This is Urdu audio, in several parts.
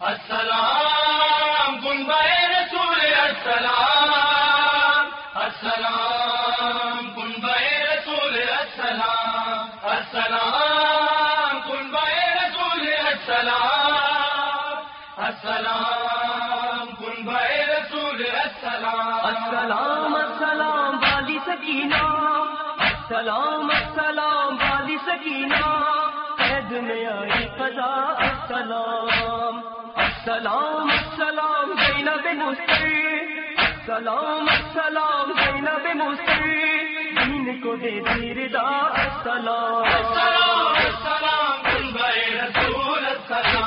السلام کن رسول السلام. السلام کن رسول السلام. السلام کن رسول السلام. السلام کن رسول السلام. السلام السلام والی سکینہ السلام السلام والی سکینہ قید میں آئی قضا، السلام. السلام السلام زینب مستری السلام السلام زینب مستری دین کو دے دیر دا السلام کن بے رسول بے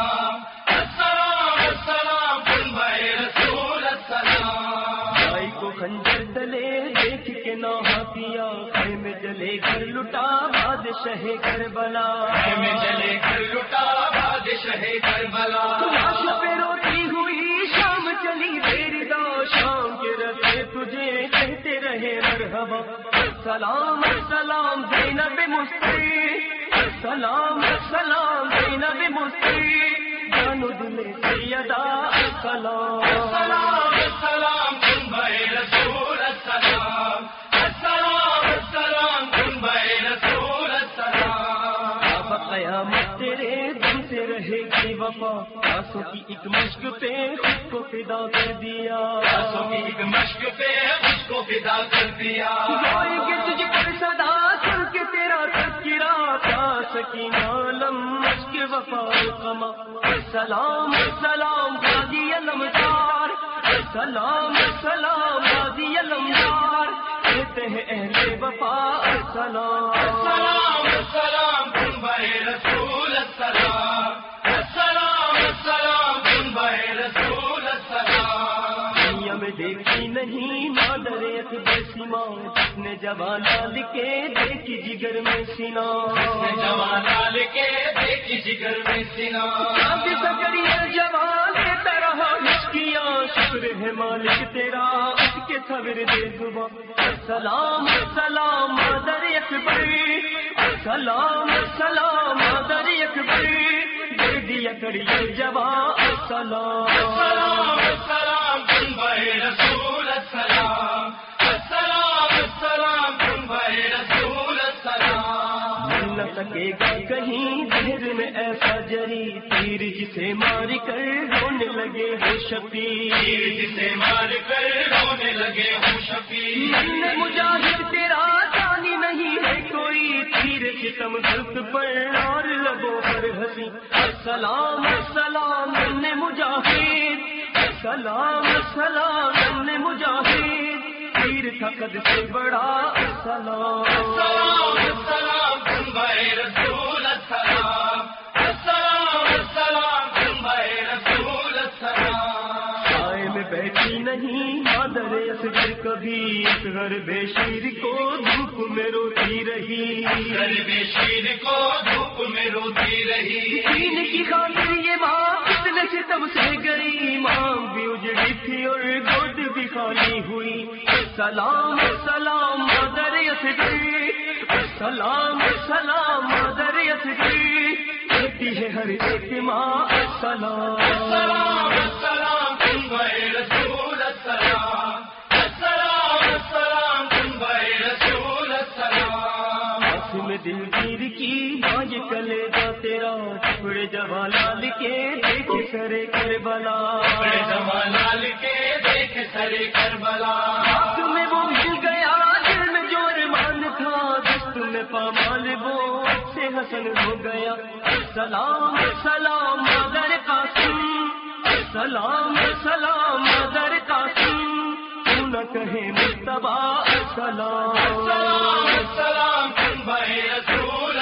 بھائی کو خنجر تلے دیکھ کے نہ ہاتھیا میں جلے گھر لٹا بادشاہ کربلا۔ میں چلے کر لٹا بادشاہ کربلا۔ لاش پہ روتی ہوئی شام چلی دیر دا شام کے رسے تجھے کہتے رہے مرحبا۔ سلام سلام زینب مستری۔ سلام سلام زینب مستری۔ جانو دلے سیدا سلام۔ السلام السلام قیامت تیرے دل سے رہے گی وفا۔ کی ایک مشق پہ خود کو فدا کر دیا۔ کی ایک مشق پہ اس کو فدا کر دیا۔ تجھ پر صدا سن کے تیرا تذکرہ۔ کیا سکینہ لم مشق وفا کما سلام سلام غازی علمدار سلام سلام غازی علمدار کہتے ہیں اہل وفا سلام۔ السلام میں دیکھی نہیں مادر اکبر سیما جس نے جوان لال کے دیکھی جگر میں سینا۔ میں جوان لال کے دیکھی جگر میں سینا۔ اب سکریہ جوان کے طرح مشکیاں۔ شکر ہے مالک تیرا اس کے صبر دے زبا سلام سلام مادر اکبر۔ سلام سلام مادر اکبر۔ دے دیا کریے جوان سلام۔ السلام سکے گا کہیں دیر میں ایسا جری تیر جسے مار کر رونے لگے ہو شفیع۔ تیر جسے مار کر رونے لگے ہوں شفیع۔ مجاہد تیرا جانی نہیں ہے کوئی۔ تیر ستم دست پر اور لبوں پر ہنسی۔ سلام سلام من مجاہد۔ سلام سلام من مجاہد۔ تیر تھا قد سے بڑا سلام السلام بے بے نہیں مادر کبھی. اصغر بے شیر کو دھوپ میں روتی رہی. گھر میں شیر کو دھوپ میں روتی رہی. دین کی خاطر یہ ماں کتنے سے تب سے گئی ماں بھی اجڑی تھی اور گود بھی خالی ہوئی. سلام سلام مادر اصغر سلام سلام اصغر کہتی ہے ہر ایک ماں سلام کن بے رسول السلام۔ ہاتھ میں دل گیر کی کلے جا تیرا۔ ٹکڑے جوان لال کے دیکھ سرے کر بلا بڑے زمان لال کے دیکھ سرے کربلا۔ میں وہ مل میں پامال وہ سے حسن ہو گیا۔ سلام سلام مادر قاسم۔ سلام سلام مادر قاسم۔ تو نہ کہے مصطفیٰ سلام السلام السلام کن بے رسول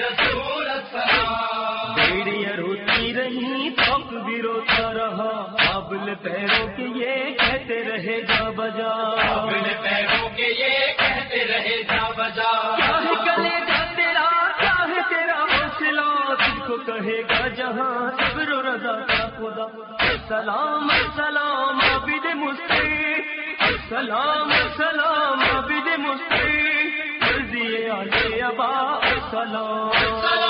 رسول السلام۔ بیڑیاں روتی رہی پک بھی روتا رہا۔ ابل پیروں کے یہ کہتے رہے جا بجا۔ رہے گا جہاں صبر و رضا کا خدا۔ سلام سلام، عابد مستی۔ سلام سلام، عابد مستی۔ مرضی آگے ابا سلام۔